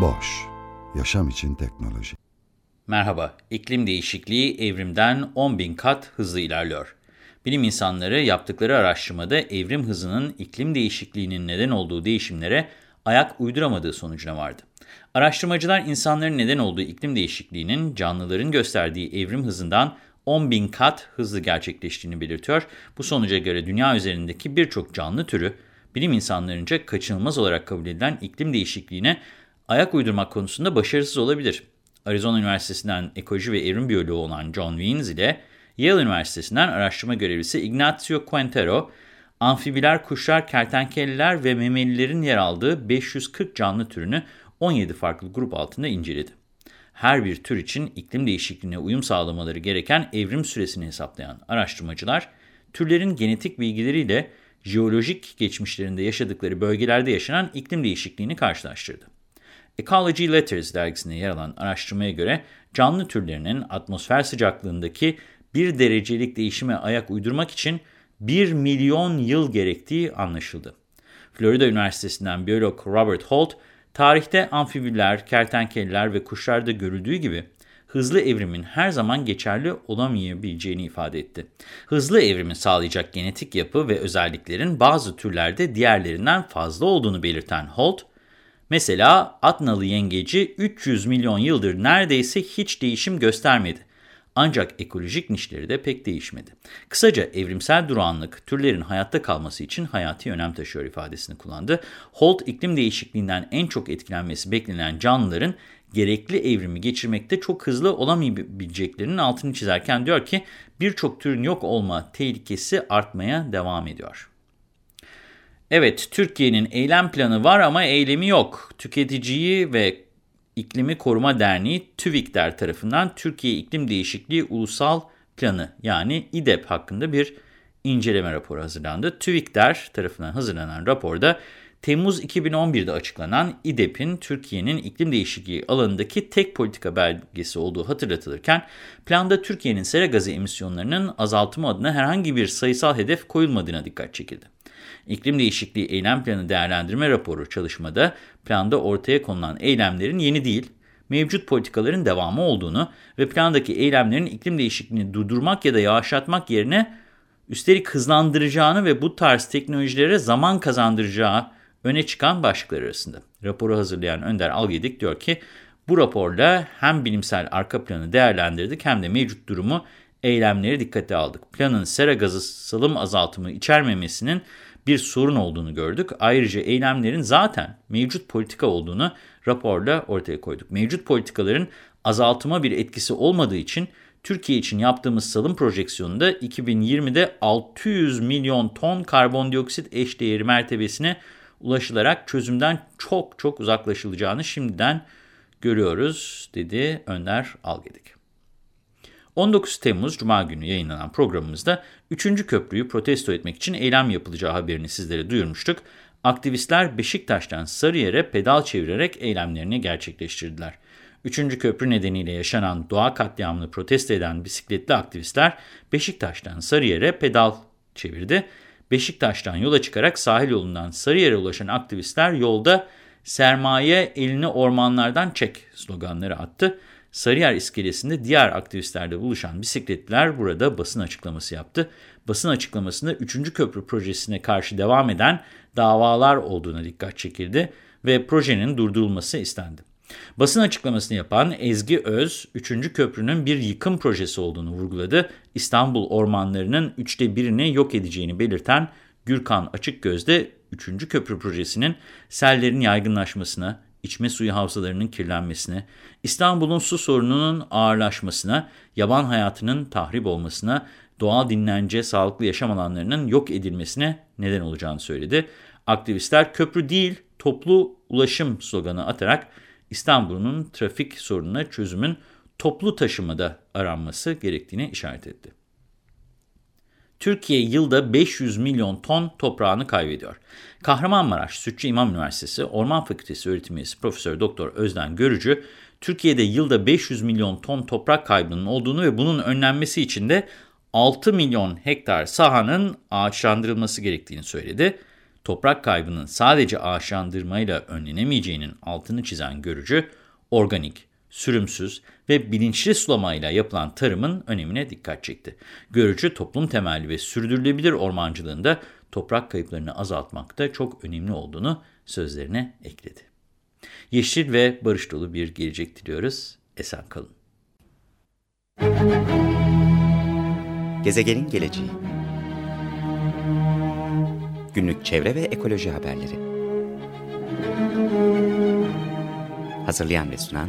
Boş, yaşam için teknoloji. Merhaba, iklim değişikliği evrimden 10 bin kat hızlı ilerliyor. Bilim insanları yaptıkları araştırmada evrim hızının iklim değişikliğinin neden olduğu değişimlere ayak uyduramadığı sonucuna vardı. Araştırmacılar insanların neden olduğu iklim değişikliğinin canlıların gösterdiği evrim hızından 10 bin kat hızlı gerçekleştiğini belirtiyor. Bu sonuca göre dünya üzerindeki birçok canlı türü bilim insanlarınca kaçınılmaz olarak kabul edilen iklim değişikliğine ayak uydurmak konusunda başarısız olabilir. Arizona Üniversitesi'nden ekoloji ve evrim biyoloğu olan John Wiens ile Yale Üniversitesi'nden araştırma görevlisi Ignacio Quintero, amfibiler, kuşlar, kertenkeleler ve memelilerin yer aldığı 540 canlı türünü 17 farklı grup altında inceledi. Her bir tür için iklim değişikliğine uyum sağlamaları gereken evrim süresini hesaplayan araştırmacılar, türlerin genetik bilgileriyle jeolojik geçmişlerinde yaşadıkları bölgelerde yaşanan iklim değişikliğini karşılaştırdı. Ecology Letters dergisinde yer alan araştırmaya göre canlı türlerinin atmosfer sıcaklığındaki bir derecelik değişime ayak uydurmak için 1 milyon yıl gerektiği anlaşıldı. Florida Üniversitesi'nden biyolog Robert Holt, tarihte amfibiler, kertenkeleler ve kuşlarda görüldüğü gibi hızlı evrimin her zaman geçerli olamayabileceğini ifade etti. Hızlı evrimi sağlayacak genetik yapı ve özelliklerin bazı türlerde diğerlerinden fazla olduğunu belirten Holt, mesela Atnalı yengeci 300 milyon yıldır neredeyse hiç değişim göstermedi. Ancak ekolojik nişleri de pek değişmedi. Kısaca evrimsel durağanlık türlerin hayatta kalması için hayati önem taşıyor ifadesini kullandı. Holt iklim değişikliğinden en çok etkilenmesi beklenen canlıların gerekli evrimi geçirmekte çok hızlı olamayabileceklerinin altını çizerken diyor ki birçok türün yok olma tehlikesi artmaya devam ediyor. Evet, Türkiye'nin eylem planı var ama eylemi yok. Tüketiciyi ve İklimi Koruma Derneği TÜVİKDER tarafından Türkiye İklim Değişikliği Ulusal Planı yani İDEP hakkında bir inceleme raporu hazırlandı. TÜVİKDER tarafından hazırlanan raporda Temmuz 2011'de açıklanan İDEP'in Türkiye'nin iklim değişikliği alanındaki tek politika belgesi olduğu hatırlatılırken, planda Türkiye'nin sera gazı emisyonlarının azaltımı adına herhangi bir sayısal hedef koyulmadığına dikkat çekildi. İklim Değişikliği Eylem Planı Değerlendirme Raporu çalışmada planda ortaya konulan eylemlerin yeni değil, mevcut politikaların devamı olduğunu ve plandaki eylemlerin iklim değişikliğini durdurmak ya da yavaşlatmak yerine üstelik hızlandıracağını ve bu tarz teknolojilere zaman kazandıracağı öne çıkan başlıklar arasında. Raporu hazırlayan Önder Algedik diyor ki, bu raporla hem bilimsel arka planı değerlendirdik hem de mevcut durumu eylemleri dikkate aldık. Planın sera gazı salım azaltımı içermemesinin bir sorun olduğunu gördük. Ayrıca eylemlerin zaten mevcut politika olduğunu raporla ortaya koyduk. Mevcut politikaların azaltıma bir etkisi olmadığı için Türkiye için yaptığımız salım projeksiyonunda 2020'de 600 milyon ton karbondioksit eşdeğeri mertebesine ulaşılarak çözümden çok çok uzaklaşılacağını şimdiden görüyoruz dedi Önder Algedik. 19 Temmuz Cuma günü yayınlanan programımızda 3. köprüyü protesto etmek için eylem yapılacağı haberini sizlere duyurmuştuk. Aktivistler Beşiktaş'tan Sarıyer'e pedal çevirerek eylemlerini gerçekleştirdiler. 3. köprü nedeniyle yaşanan doğa katliamını protesto eden bisikletli aktivistler Beşiktaş'tan Sarıyer'e pedal çevirdi. Beşiktaş'tan yola çıkarak sahil yolundan Sarıyer'e ulaşan aktivistler yolda sermaye elini ormanlardan çek sloganları attı. Sarıyer iskelesinde diğer aktivistlerle buluşan bisikletliler burada basın açıklaması yaptı. Basın açıklamasında 3. köprü projesine karşı devam eden davalar olduğuna dikkat çekildi ve projenin durdurulması istendi. Basın açıklamasını yapan Ezgi Öz, 3. köprünün bir yıkım projesi olduğunu vurguladı. İstanbul ormanlarının üçte birini yok edeceğini belirten Gürkan Açıkgöz de 3. köprü projesinin sellerin yaygınlaşmasına, içme suyu havzalarının kirlenmesine, İstanbul'un su sorununun ağırlaşmasına, yaban hayatının tahrip olmasına doğal dinlence, sağlıklı yaşam alanlarının yok edilmesine neden olacağını söyledi. Aktivistler köprü değil toplu ulaşım sloganı atarak İstanbul'un trafik sorununa çözümün toplu taşımada aranması gerektiğini işaret etti. Türkiye yılda 500 milyon ton toprağını kaybediyor. Kahramanmaraş Sütçü İmam Üniversitesi Orman Fakültesi öğretim üyesi Profesör Doktor Özden Görücü, Türkiye'de yılda 500 milyon ton toprak kaybının olduğunu ve bunun önlenmesi için de 6 milyon hektar sahanın ağaçlandırılması gerektiğini söyledi. Toprak kaybının sadece ağaçlandırmayla önlenemeyeceğinin altını çizen Görücü, organik, sürümsüz ve bilinçli sulamayla yapılan tarımın önemine dikkat çekti. Görücü toplum temelli ve sürdürülebilir ormancılığında toprak kayıplarını azaltmakta çok önemli olduğunu sözlerine ekledi. Yeşil ve barış dolu bir gelecek diliyoruz. Esen kalın. Gezegenin geleceği Günlük çevre ve ekoloji haberleri Hazırlayan ve sunan